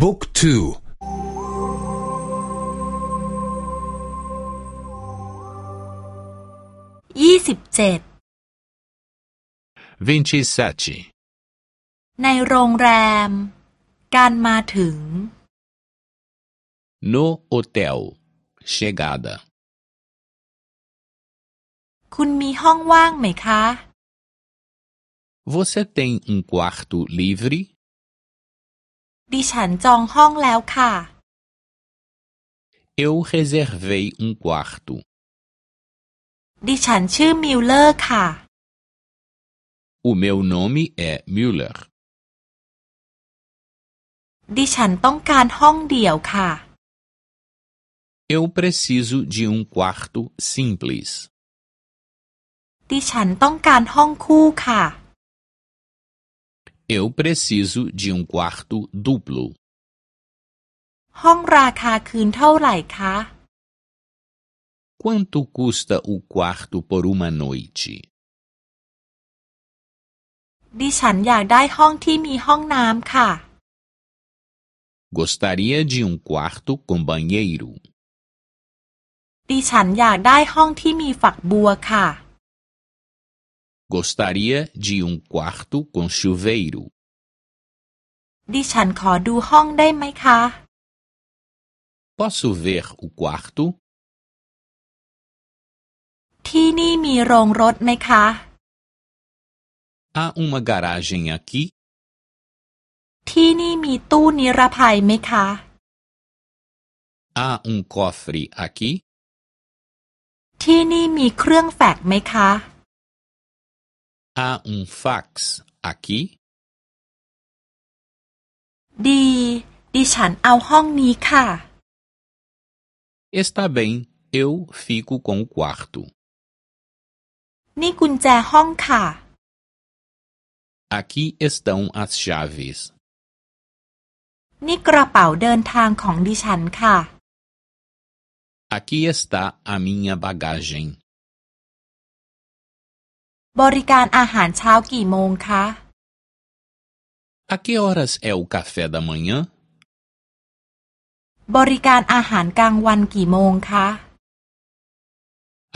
บุ๊กทูยี่สิบเจ็ดในโรงแรม การมาถึง no hotel chegada คุณมีห้องว่างไหมคะ Você tem um quarto livre? ดิฉันจองห้องแล้วค่ะ Eu reservei um quarto. ดิฉันชื่อมิลเลอร์ค่ะ O meu nome é Müller. ดิฉันต้องการห้องเดี่ยวค่ะ Eu preciso de um quarto simples. ดิฉันต้องการห้องคู่ค่ะ Eu preciso de um quarto duplo. ห้องราคาคืนเท่าไหร่คะ Quanto custa o quarto por uma noite? ดิฉันอยากได้ห้องที่มีห้องน้ำค่ะ Gostaria de um quarto com banheiro. ดิฉันอยากได้ห้องที่มีฝักบัวค่ะ Gostaria de um quarto com chuveiro. ดิฉันขอดูห้องได้ไหมคะ Posso ver o quarto? ที่นี่มีโรงรถไหมคะ Há uma garagem aqui? ที่นี่มีตู้นิรภัยไหมคะ Há um cofre aqui? ที่นี่มีเครื่องแฟกซ์ไหมคะ Há um fax aqui? ดี ดิฉันเอาห้องนี้ค่ะ Está bem, eu fico com o quarto. นี่กุญแจห้องค่ะ Aqui estão as chaves. นี่กระเป๋าเดินทางของดิฉันค่ะ Aqui está a minha bagagem. บริการอาหารเช้ากี่โมงคะ A que horas é o café da manhã? บริการอาหารกลางวันกี่โมงคะ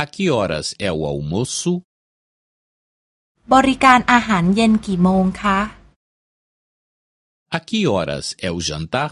A que horas é o almoço? บริการอาหารเย็นกี่โมงคะ A que horas é o jantar?